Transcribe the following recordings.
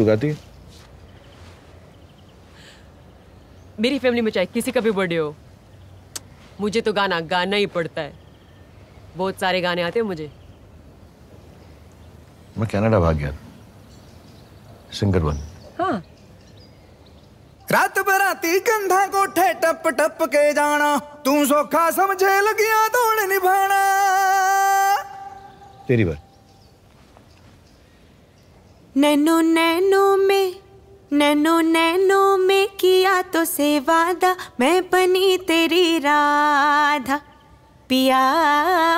तू गाती है? मेरी फैमिली में चाहे किसी का भी बर्थडे हो मुझे तो गाना गाना ही पड़ता है। बहुत सारे गाने आते हैं मुझे। मैं कनाडा भाग गया सिंगर बन। हाँ। रात बराती कंधा कोठे टप टप के जाना तू सोखा समझे लगिया दौड़ निभाना। तेरी बार नैनो नैनो में नैनो नैनो में किया तो से वादा मैं बनी तेरी राधा। पिया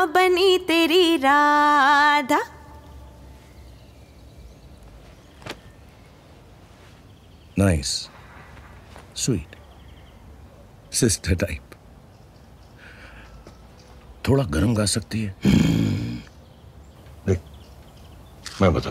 बनी तेरी Radha. Nice sweet sister type थोड़ा गर्म गा सकती है। देख मैं बता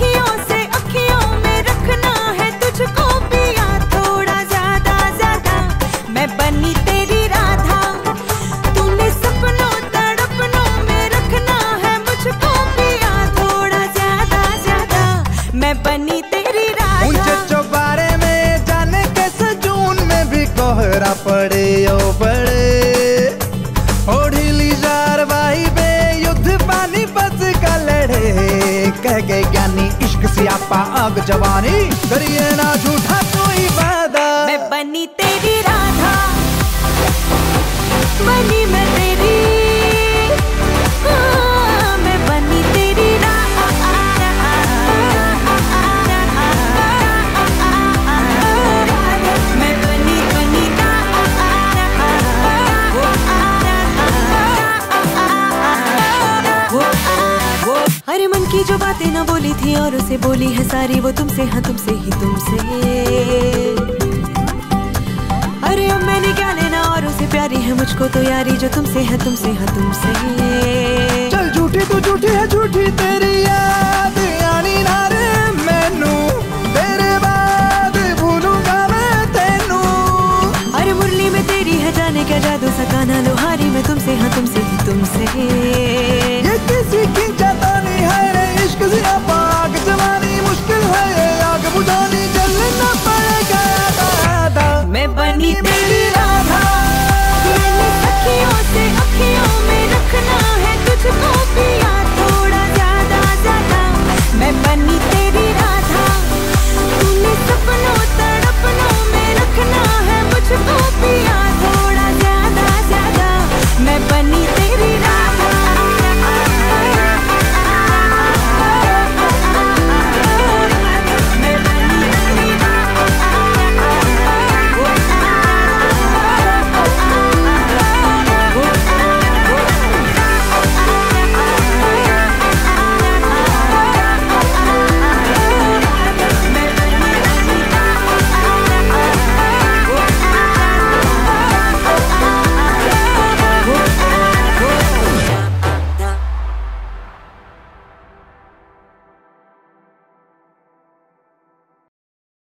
मैंने आग जवानी करिए ना झूठा अरे मन की जो बातें ना बोली थी और उसे बोली है सारी वो तुमसे हाँ तुमसे ही तुमसे। अरे अब मैंने क्या लेना और उसे प्यारी है मुझको तो यारी जो तुमसे है तुमसे हाँ तुमसे। चल झूठी तू झूठी है झूठी तेरी याद। आनी ना रे मैनू तेरे बाद भूलूँगा मैं तेनू। अरे मुरली में तेरी है जाने क्या जादू सकाना लोहारी में तुमसे हाँ तुमसे ही तुमसे। me, baby.